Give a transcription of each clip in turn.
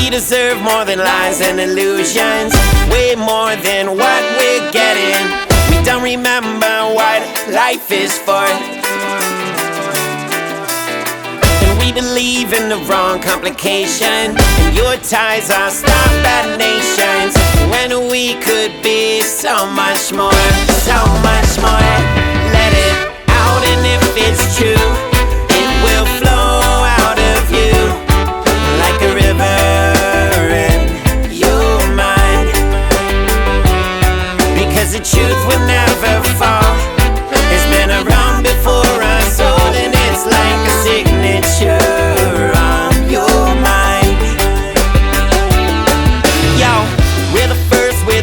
We deserve more than lies and illusions, way more than what we're getting. We don't remember what life is for. And we believe in the wrong complication. And your ties are stop bad nations. When we could be so much more,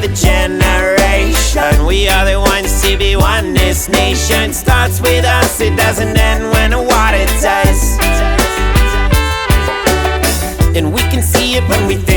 the generation. We are the ones to be one. This nation starts with us, it doesn't end when the water does. And we can see it when we think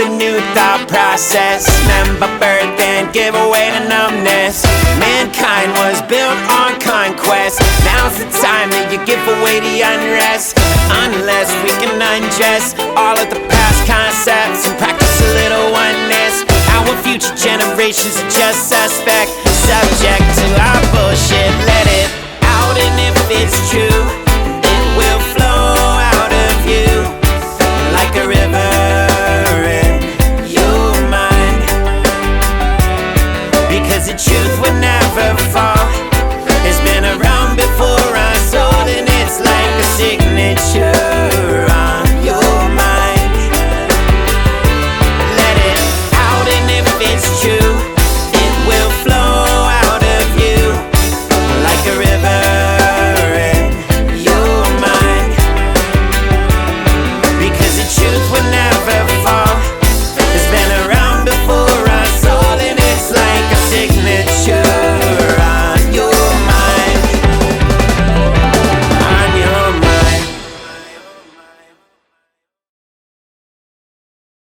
The new thought process. Remember birth and give away to numbness. Mankind was built on conquest. Now's the time that you give away the unrest. Unless we can undress all of the past concepts and practice a little oneness. Our future generations are just suspect, subject to our bullshit. Let it out, and if it's true.